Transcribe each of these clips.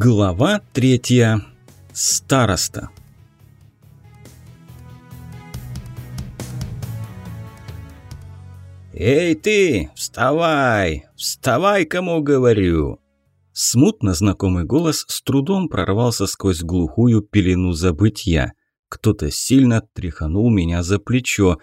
Глава третья. Староста. «Эй ты, вставай! Вставай, кому говорю!» Смутно знакомый голос с трудом прорвался сквозь глухую пелену забытья. Кто-то сильно тряханул меня за плечо,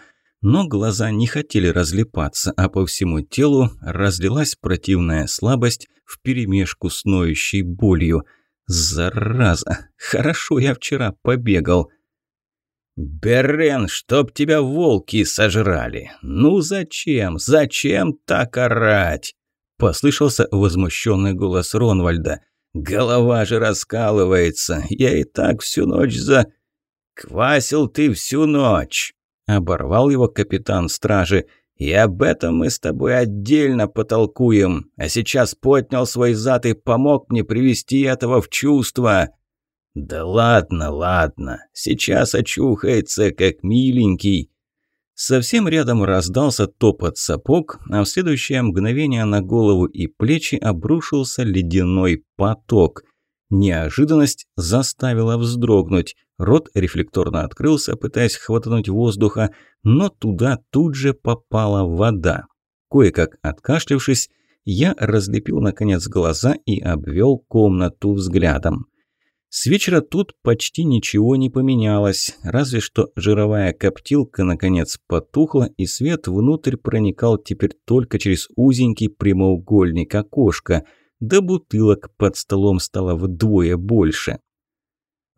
но глаза не хотели разлипаться, а по всему телу разлилась противная слабость вперемешку с ноющей болью. Зараза! Хорошо я вчера побегал. «Берен, чтоб тебя волки сожрали! Ну зачем? Зачем так орать?» Послышался возмущенный голос Ронвальда. «Голова же раскалывается! Я и так всю ночь за...» «Квасил ты всю ночь!» Оборвал его капитан стражи. «И об этом мы с тобой отдельно потолкуем. А сейчас поднял свой зад и помог мне привести этого в чувство». «Да ладно, ладно, сейчас очухается, как миленький». Совсем рядом раздался топот сапог, а в следующее мгновение на голову и плечи обрушился ледяной поток. Неожиданность заставила вздрогнуть. Рот рефлекторно открылся, пытаясь хватануть воздуха, но туда тут же попала вода. Кое-как откашлившись, я разлепил наконец глаза и обвел комнату взглядом. С вечера тут почти ничего не поменялось, разве что жировая коптилка наконец потухла, и свет внутрь проникал теперь только через узенький прямоугольник окошка, да бутылок под столом стало вдвое больше.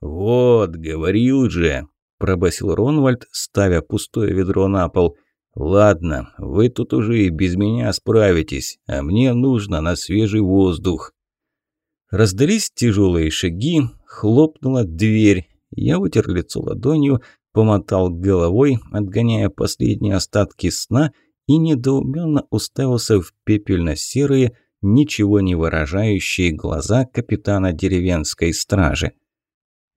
«Вот, говорил же!» – пробасил Ронвальд, ставя пустое ведро на пол. «Ладно, вы тут уже и без меня справитесь, а мне нужно на свежий воздух». Раздались тяжелые шаги, хлопнула дверь. Я вытер лицо ладонью, помотал головой, отгоняя последние остатки сна и недоуменно уставился в пепельно-серые, ничего не выражающие глаза капитана деревенской стражи.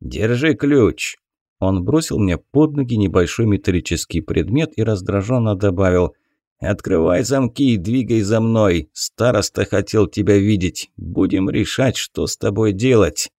«Держи ключ!» Он бросил мне под ноги небольшой металлический предмет и раздраженно добавил «Открывай замки и двигай за мной. Староста хотел тебя видеть. Будем решать, что с тобой делать».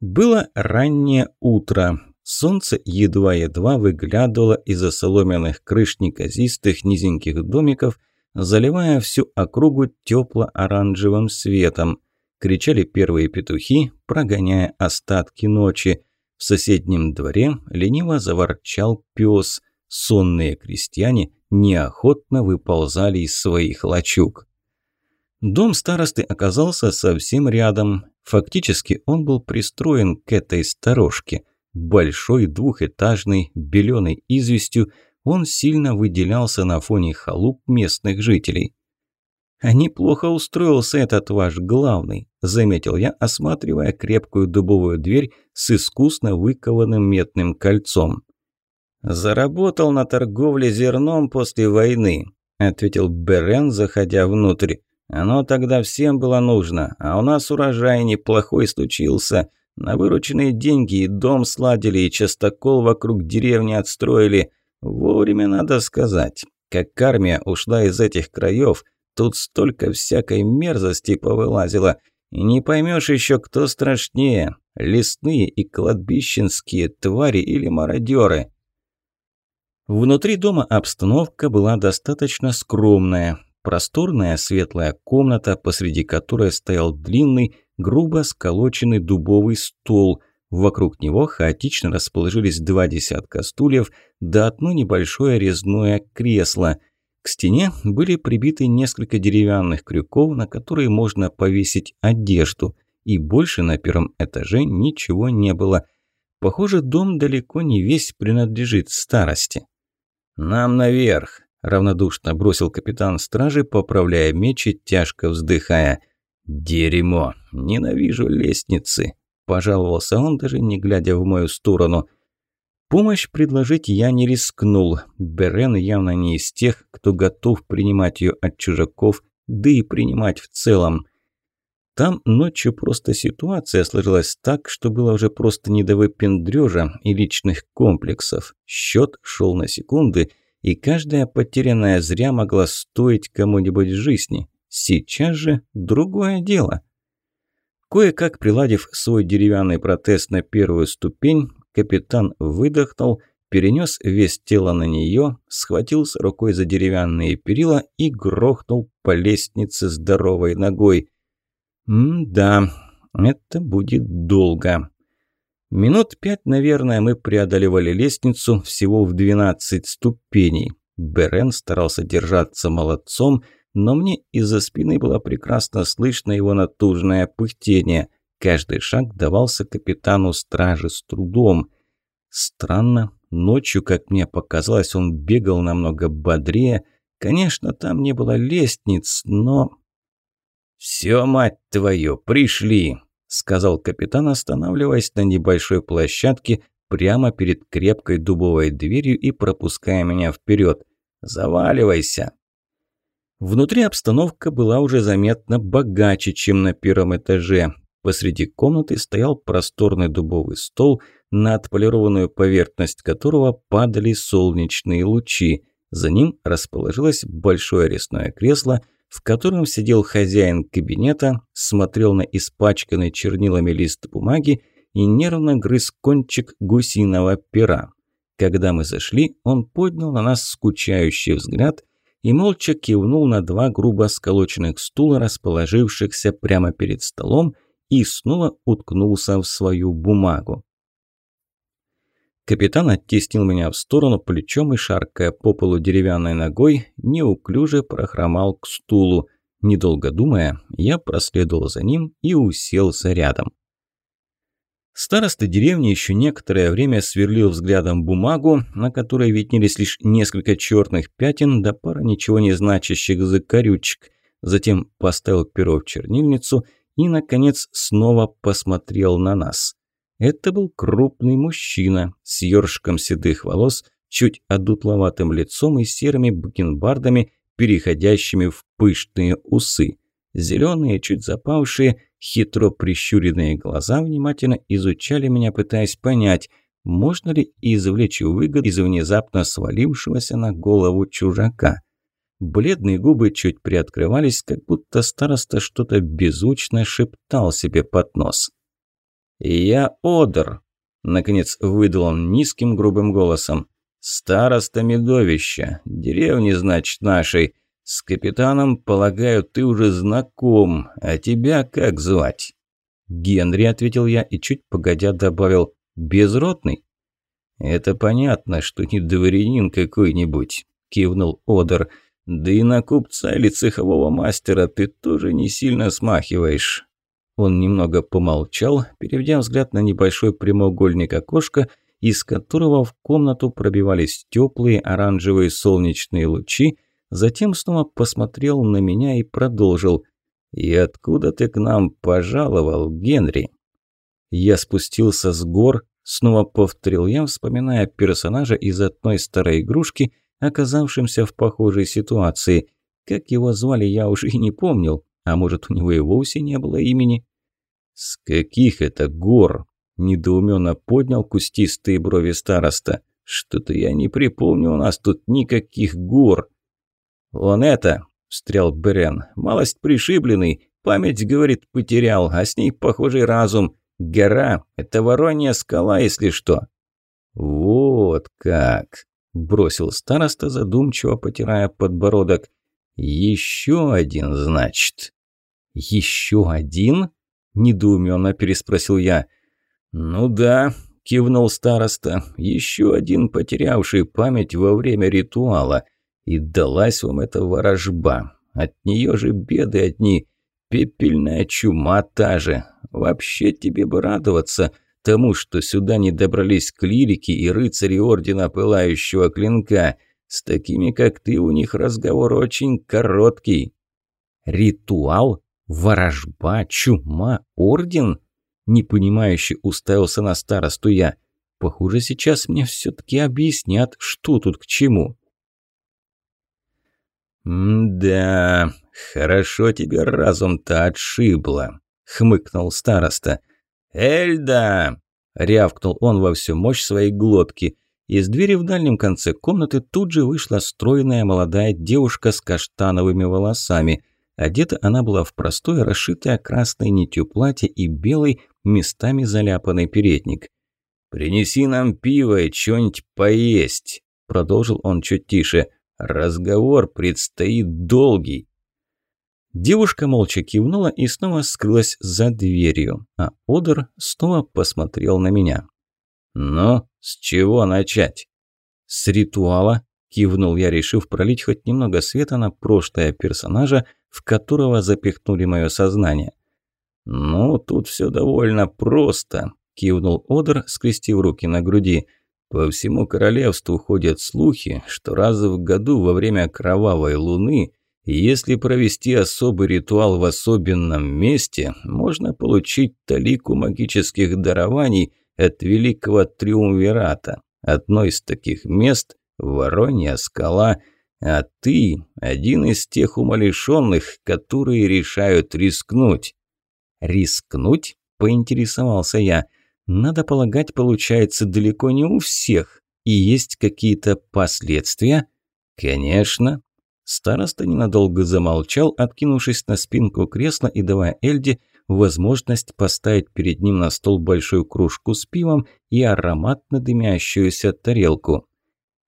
Было раннее утро. Солнце едва-едва выглядывало из-за соломенных крыш неказистых низеньких домиков, заливая всю округу тепло-оранжевым светом. Кричали первые петухи, прогоняя остатки ночи. В соседнем дворе лениво заворчал пес – сонные крестьяне неохотно выползали из своих лачуг. Дом старосты оказался совсем рядом. Фактически он был пристроен к этой сторожке. Большой, двухэтажный, беленый известью, он сильно выделялся на фоне халуп местных жителей. «А неплохо устроился этот ваш главный», – заметил я, осматривая крепкую дубовую дверь с искусно выкованным медным кольцом. «Заработал на торговле зерном после войны», – ответил Берен, заходя внутрь. «Оно тогда всем было нужно, а у нас урожай неплохой случился. На вырученные деньги и дом сладили, и частокол вокруг деревни отстроили. Вовремя надо сказать. Как армия ушла из этих краев, тут столько всякой мерзости повылазило. И не поймешь еще, кто страшнее – лесные и кладбищенские твари или мародеры». Внутри дома обстановка была достаточно скромная. Просторная светлая комната, посреди которой стоял длинный, грубо сколоченный дубовый стол. Вокруг него хаотично расположились два десятка стульев, да одно небольшое резное кресло. К стене были прибиты несколько деревянных крюков, на которые можно повесить одежду. И больше на первом этаже ничего не было. Похоже, дом далеко не весь принадлежит старости. «Нам наверх!» – равнодушно бросил капитан стражи, поправляя меч и тяжко вздыхая. «Дерьмо! Ненавижу лестницы!» – пожаловался он, даже не глядя в мою сторону. Помощь предложить я не рискнул. Берен явно не из тех, кто готов принимать ее от чужаков, да и принимать в целом. Там ночью просто ситуация сложилась так, что было уже просто не до выпендрёжа и личных комплексов. Счет шел на секунды, и каждая потерянная зря могла стоить кому-нибудь жизни. Сейчас же другое дело. Кое-как приладив свой деревянный протез на первую ступень, капитан выдохнул, перенес вес тела на нее, схватился рукой за деревянные перила и грохнул по лестнице здоровой ногой. «М-да, это будет долго». Минут пять, наверное, мы преодолевали лестницу всего в 12 ступеней. Берен старался держаться молодцом, но мне из-за спины было прекрасно слышно его натужное пыхтение. Каждый шаг давался капитану стражи с трудом. Странно, ночью, как мне показалось, он бегал намного бодрее. Конечно, там не было лестниц, но... «Все, мать твою, пришли!» – сказал капитан, останавливаясь на небольшой площадке прямо перед крепкой дубовой дверью и пропуская меня вперед. «Заваливайся!» Внутри обстановка была уже заметно богаче, чем на первом этаже. Посреди комнаты стоял просторный дубовый стол, на отполированную поверхность которого падали солнечные лучи. За ним расположилось большое резное кресло, в котором сидел хозяин кабинета, смотрел на испачканный чернилами лист бумаги и нервно грыз кончик гусиного пера. Когда мы зашли, он поднял на нас скучающий взгляд – и молча кивнул на два грубо сколоченных стула, расположившихся прямо перед столом, и снова уткнулся в свою бумагу. Капитан оттеснил меня в сторону плечом и, шаркая по полу деревянной ногой, неуклюже прохромал к стулу. Недолго думая, я проследовал за ним и уселся рядом. Староста деревни еще некоторое время сверлил взглядом бумагу, на которой виднелись лишь несколько черных пятен да пара ничего не значащих закорючек. Затем поставил перо в чернильницу и, наконец, снова посмотрел на нас. Это был крупный мужчина с ёршиком седых волос, чуть одутловатым лицом и серыми бакенбардами, переходящими в пышные усы. Зеленые, чуть запавшие, хитро прищуренные глаза внимательно изучали меня, пытаясь понять, можно ли извлечь выгоду из внезапно свалившегося на голову чужака. Бледные губы чуть приоткрывались, как будто староста что-то беззвучно шептал себе под нос. «Я Одер», – наконец выдал он низким грубым голосом. «Староста Медовища, деревни, значит, нашей. «С капитаном, полагаю, ты уже знаком, а тебя как звать?» «Генри», — ответил я и чуть погодя добавил, «безродный». «Это понятно, что не дворянин какой-нибудь», — кивнул Одер. «Да и на купца или цехового мастера ты тоже не сильно смахиваешь». Он немного помолчал, переведя взгляд на небольшой прямоугольник окошка, из которого в комнату пробивались теплые оранжевые солнечные лучи, Затем снова посмотрел на меня и продолжил. «И откуда ты к нам пожаловал, Генри?» Я спустился с гор, снова повторил я, вспоминая персонажа из одной старой игрушки, оказавшимся в похожей ситуации. Как его звали, я уже и не помнил, а может, у него и вовсе не было имени. «С каких это гор?» – недоуменно поднял кустистые брови староста. «Что-то я не припомню, у нас тут никаких гор». «Он это...» – встрял Берен. «Малость пришибленный. Память, говорит, потерял, а с ней похожий разум. Гора – это воронья скала, если что». «Вот как!» – бросил староста, задумчиво потирая подбородок. «Еще один, значит». «Еще один?» – недоуменно переспросил я. «Ну да», – кивнул староста, – «еще один потерявший память во время ритуала». И далась вам эта ворожба. От нее же беды одни. Пепельная чума та же. Вообще тебе бы радоваться тому, что сюда не добрались клирики и рыцари Ордена Пылающего Клинка. С такими, как ты, у них разговор очень короткий. Ритуал? Ворожба? Чума? Орден? Непонимающе уставился на старосту я. Похоже, сейчас мне все-таки объяснят, что тут к чему. «Да, хорошо тебе разум-то отшибло», — хмыкнул староста. «Эльда!» — рявкнул он во всю мощь своей глотки. Из двери в дальнем конце комнаты тут же вышла стройная молодая девушка с каштановыми волосами. Одета она была в простое, расшитое красной нитью платье и белый, местами заляпанный передник. «Принеси нам пиво и что-нибудь поесть», – продолжил он чуть тише. «Разговор предстоит долгий». Девушка молча кивнула и снова скрылась за дверью, а Одер снова посмотрел на меня. «Ну, с чего начать?» «С ритуала», – кивнул я, решив пролить хоть немного света на прошлое персонажа, в которого запихнули мое сознание. «Ну, тут все довольно просто», – кивнул Одер, скрестив руки на груди. «По всему королевству ходят слухи, что раз в году во время кровавой луны – если провести особый ритуал в особенном месте, можно получить талику магических дарований от Великого Триумвирата. Одно из таких мест – Воронья скала, а ты – один из тех умалишенных, которые решают рискнуть. «Рискнуть?» – поинтересовался я. «Надо полагать, получается далеко не у всех. И есть какие-то последствия?» «Конечно», Староста ненадолго замолчал, откинувшись на спинку кресла и давая Эльде возможность поставить перед ним на стол большую кружку с пивом и ароматно дымящуюся тарелку.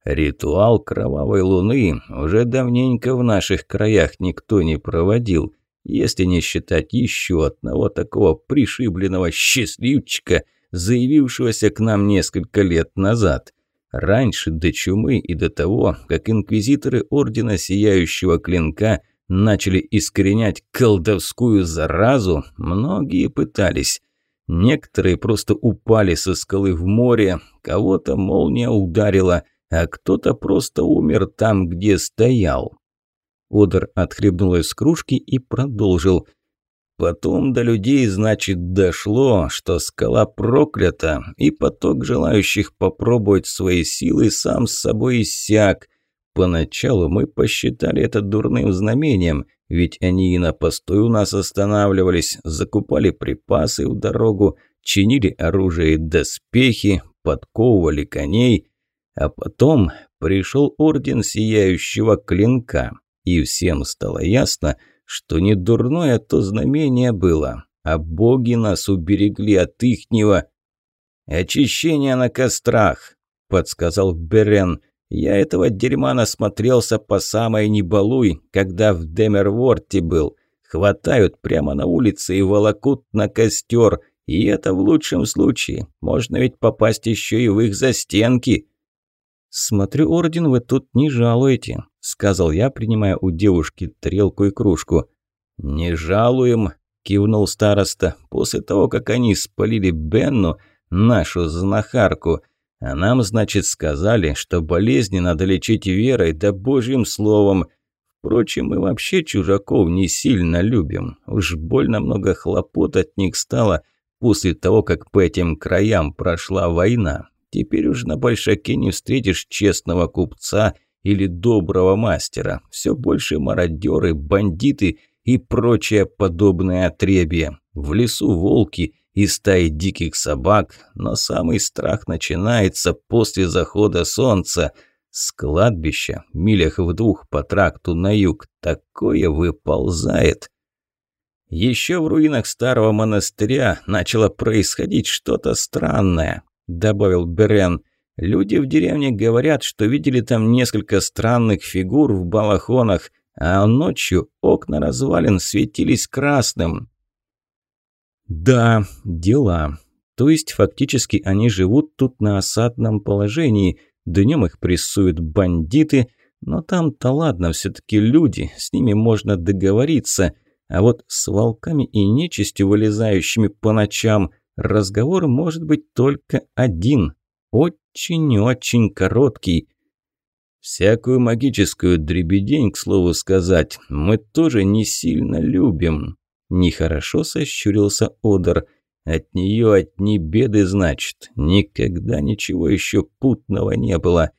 «Ритуал кровавой луны уже давненько в наших краях никто не проводил, если не считать еще одного такого пришибленного счастливчика, заявившегося к нам несколько лет назад. Раньше, до чумы и до того, как инквизиторы Ордена Сияющего Клинка начали искоренять колдовскую заразу, многие пытались. Некоторые просто упали со скалы в море, кого-то молния ударила, а кто-то просто умер там, где стоял. Одер отхлебнул из кружки и продолжил. Потом до людей, значит, дошло, что скала проклята, и поток желающих попробовать свои силы сам с собой иссяк. Поначалу мы посчитали это дурным знамением, ведь они и на постой у нас останавливались, закупали припасы в дорогу, чинили оружие и доспехи, подковывали коней. А потом пришел Орден Сияющего Клинка, и всем стало ясно – что не дурное то знамение было, а боги нас уберегли от ихнего очищения на кострах, подсказал Берен. Я этого дерьма насмотрелся по самой небалуй, когда в Демерворте был. Хватают прямо на улице и волокут на костер, и это в лучшем случае. Можно ведь попасть еще и в их застенки. «Смотрю, Орден, вы тут не жалуете», – сказал я, принимая у девушки тарелку и кружку. «Не жалуем», – кивнул староста, – «после того, как они спалили Бенну, нашу знахарку. А нам, значит, сказали, что болезни надо лечить верой да божьим словом. Впрочем, мы вообще чужаков не сильно любим. Уж больно много хлопот от них стало после того, как по этим краям прошла война. Теперь уж на большаке не встретишь честного купца или доброго мастера. Все больше мародеры, бандиты и прочее подобное отребье. В лесу волки и стаи диких собак, но самый страх начинается после захода солнца. С кладбища, милях в двух по тракту на юг, такое выползает. Еще в руинах старого монастыря начало происходить что-то странное. – добавил Берен. «Люди в деревне говорят, что видели там несколько странных фигур в балахонах, а ночью окна развалин светились красным». «Да, дела. То есть фактически они живут тут на осадном положении, днем их прессуют бандиты, но там-то ладно, все-таки люди, с ними можно договориться, а вот с волками и нечистью, вылезающими по ночам – разговор может быть только один, очень-очень короткий. Всякую магическую дребедень, к слову сказать, мы тоже не сильно любим. Нехорошо сощурился Одер. От нее одни беды, значит. Никогда ничего еще путного не было.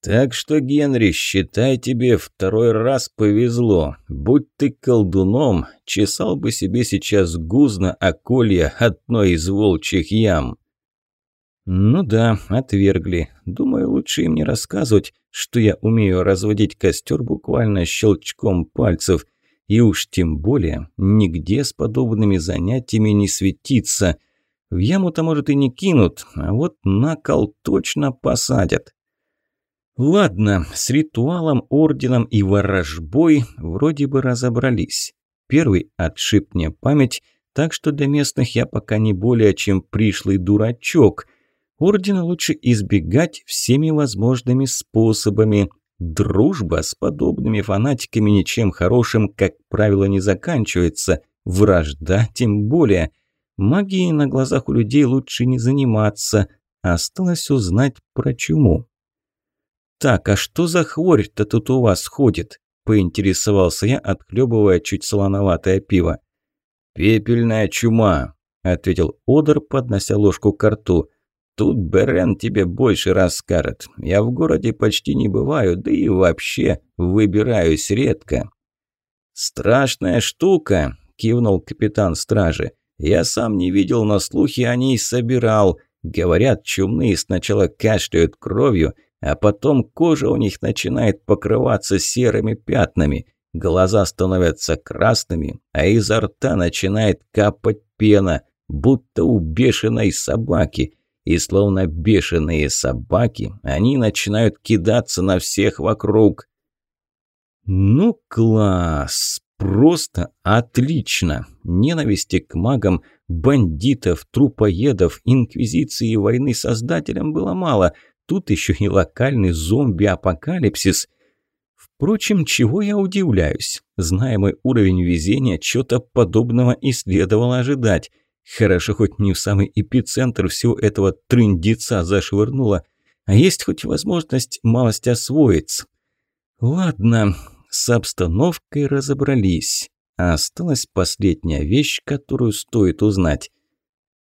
Так что, Генри, считай тебе второй раз повезло. Будь ты колдуном, чесал бы себе сейчас гузно околья одной из волчьих ям. Ну да, отвергли. Думаю, лучше им не рассказывать, что я умею разводить костер буквально щелчком пальцев. и уж тем более нигде с подобными занятиями не светиться. В яму-то, может, и не кинут, а вот на кол точно посадят. Ладно, с ритуалом, орденом и ворожбой вроде бы разобрались. Первый отшиб мне память, так что для местных я пока не более чем пришлый дурачок. Ордена лучше избегать всеми возможными способами. Дружба с подобными фанатиками ничем хорошим, как правило, не заканчивается. Вражда тем более. Магией на глазах у людей лучше не заниматься. Осталось узнать про чуму. «Так, а что за хворь-то тут у вас ходит?» – поинтересовался я, отхлебывая чуть солоноватое пиво. «Пепельная чума», – ответил Одер, поднося ложку к рту. «Тут Берен тебе больше расскажет. Я в городе почти не бываю, да и вообще выбираюсь редко». «Страшная штука», – кивнул капитан стражи. «Я сам не видел, но слухи о ней собирал. Говорят, чумные сначала кашляют кровью, а потом кожа у них начинает покрываться серыми пятнами. Глаза становятся красными, а изо рта начинает капать пена, будто у бешеной собаки. И словно бешеные собаки, они начинают кидаться на всех вокруг. Ну, класс! Просто отлично! Ненависти к магам, бандитов, трупоедов, инквизиции и войны создателям было мало. Тут еще и локальный зомби-апокалипсис – Впрочем, чего я удивляюсь? Зная мой уровень везения, чего-то подобного и следовало ожидать. Хорошо, хоть не в самый эпицентр всего этого трындеца зашвырнуло, а есть хоть возможность малость освоиться. Ладно, с обстановкой разобрались. А осталась последняя вещь, которую стоит узнать.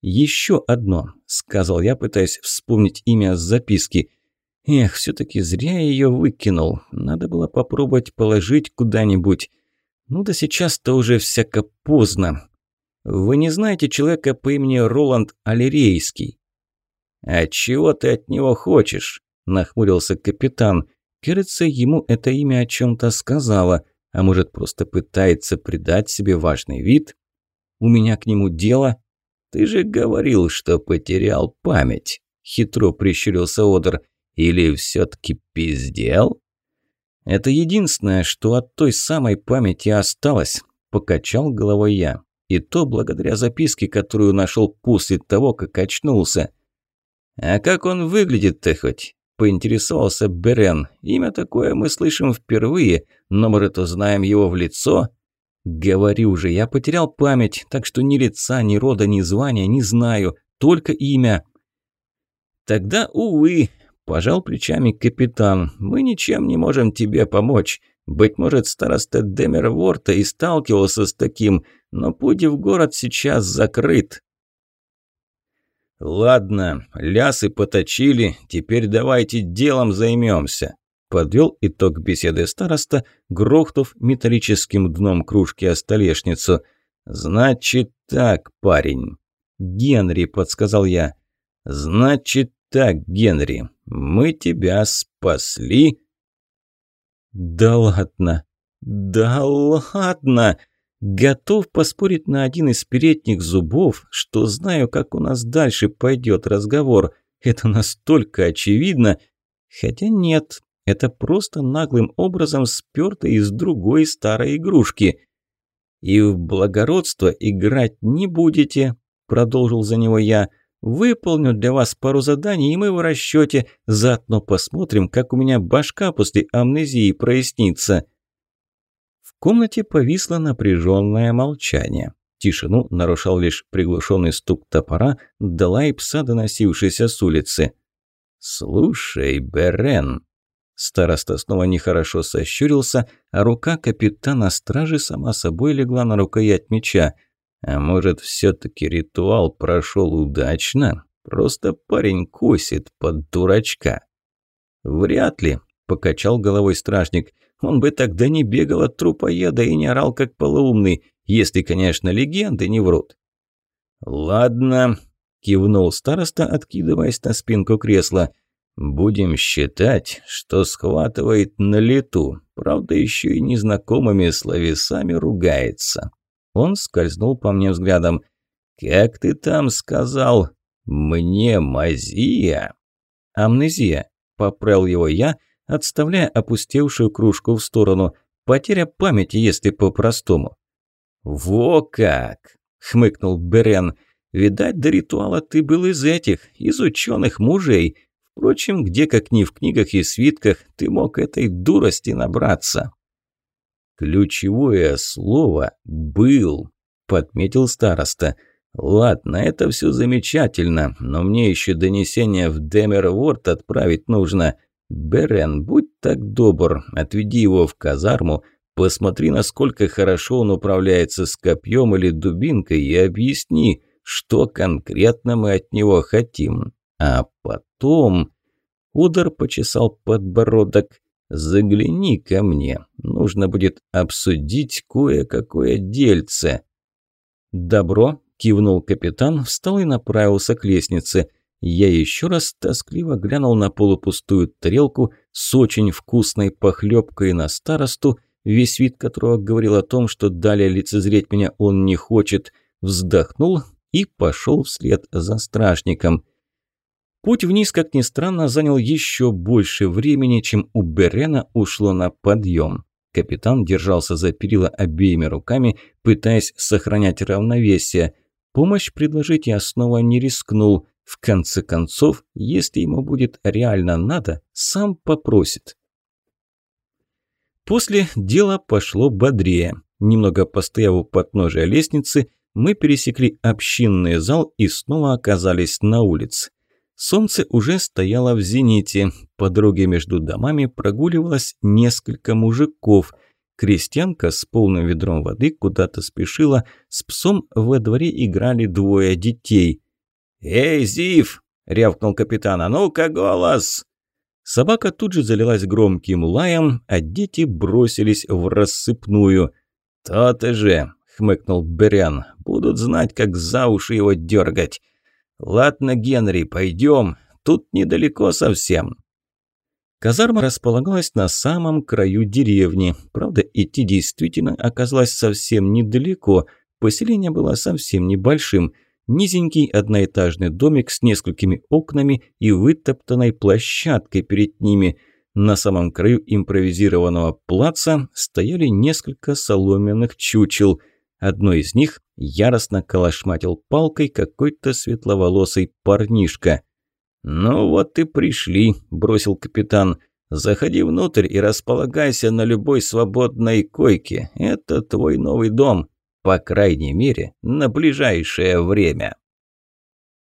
«Еще одно», – сказал я, пытаясь вспомнить имя с записки – Эх, все-таки зря я ее выкинул. Надо было попробовать положить куда-нибудь. Ну да сейчас-то уже всяко поздно. Вы не знаете человека по имени Роланд Алерейский? «А чего ты от него хочешь?» – нахмурился капитан. Кажется, ему это имя о чем-то сказала, а может, просто пытается придать себе важный вид? У меня к нему дело. Ты же говорил, что потерял память. Хитро прищурился Одер. Или все-таки пиздел? Это единственное, что от той самой памяти осталось, покачал головой я. И то благодаря записке, которую нашел после того, как очнулся. А как он выглядит-то хоть? Поинтересовался Берен. Имя такое мы слышим впервые, но, может, узнаем его в лицо? Говорю же, я потерял память, так что ни лица, ни рода, ни звания не знаю, только имя. Тогда, увы, Пожал плечами капитан. «Мы ничем не можем тебе помочь. Быть может, староста Демерворта и сталкивался с таким, но путь в город сейчас закрыт». «Ладно, лясы поточили, теперь давайте делом займемся», – подвел итог беседы староста, грохнув металлическим дном кружки о столешницу. «Значит так, парень». «Генри», – подсказал я. «Значит так, Генри, мы тебя спасли». «Да ладно! Да ладно!» Готов поспорить на один из передних зубов, что знаю, как у нас дальше пойдет разговор. Это настолько очевидно. Хотя нет, это просто наглым образом сперто из другой старой игрушки. «И в благородство играть не будете», – продолжил за него я. Выполню для вас пару заданий, и мы в расчете. Заодно посмотрим, как у меня башка после амнезии прояснится». В комнате повисло напряженное молчание. Тишину нарушал лишь приглушенный стук топора, да и пса, доносившийся с улицы. «Слушай, Берен!» Староста снова нехорошо сощурился, а рука капитана стражи сама собой легла на рукоять меча. А может, все-таки ритуал прошел удачно? Просто парень косит под дурачка. Вряд ли, покачал головой стражник. Он бы тогда не бегал от трупоеда и не орал как полоумный, если, конечно, легенды не врут. Ладно, кивнул староста, откидываясь на спинку кресла. Будем считать, что схватывает на лету, правда еще и незнакомыми словесами ругается. Он скользнул по мне взглядом. «Как ты там сказал? Мне мазия?» «Амнезия», – поправил его я, отставляя опустевшую кружку в сторону. «Потеря памяти, если по-простому». «Во как!» – хмыкнул Берен. «Видать, до ритуала ты был из этих, из ученых мужей. Впрочем, где как ни в книгах и свитках ты мог этой дурости набраться?» «Ключевое слово «был», – подметил староста. «Ладно, это все замечательно, но мне еще донесение в Демерворд отправить нужно. Берен, будь так добр, отведи его в казарму, посмотри, насколько хорошо он управляется с копьем или дубинкой и объясни, что конкретно мы от него хотим. А потом...» Удар почесал подбородок. «Загляни ко мне. Нужно будет обсудить кое-какое дельце». «Добро», – кивнул капитан, встал и направился к лестнице. Я еще раз тоскливо глянул на полупустую тарелку с очень вкусной похлебкой на старосту, весь вид которого говорил о том, что далее лицезреть меня он не хочет, вздохнул и пошел вслед за стражником. Путь вниз, как ни странно, занял еще больше времени, чем у Берена ушло на подъем. Капитан держался за перила обеими руками, пытаясь сохранять равновесие. Помощь предложить я снова не рискнул. В конце концов, если ему будет реально надо, сам попросит. После дела пошло бодрее. Немного постояв у подножия лестницы, мы пересекли общинный зал и снова оказались на улице. Солнце уже стояло в зените. По дороге между домами прогуливалось несколько мужиков. Крестьянка с полным ведром воды куда-то спешила, с псом во дворе играли двое детей. «Эй, Зив!» – рявкнул капитан. «А ну-ка, голос!» Собака тут же залилась громким лаем, а дети бросились в рассыпную. «То-то же!» – хмыкнул Берян. «Будут знать, как за уши его дергать!» «Ладно, Генри, пойдем. Тут недалеко совсем». Казарма располагалась на самом краю деревни. Правда, идти действительно оказалось совсем недалеко. Поселение было совсем небольшим. Низенький одноэтажный домик с несколькими окнами и вытоптанной площадкой перед ними. На самом краю импровизированного плаца стояли несколько соломенных чучел – Одно из них яростно калашматил палкой какой-то светловолосый парнишка. «Ну вот и пришли», – бросил капитан. «Заходи внутрь и располагайся на любой свободной койке. Это твой новый дом, по крайней мере, на ближайшее время».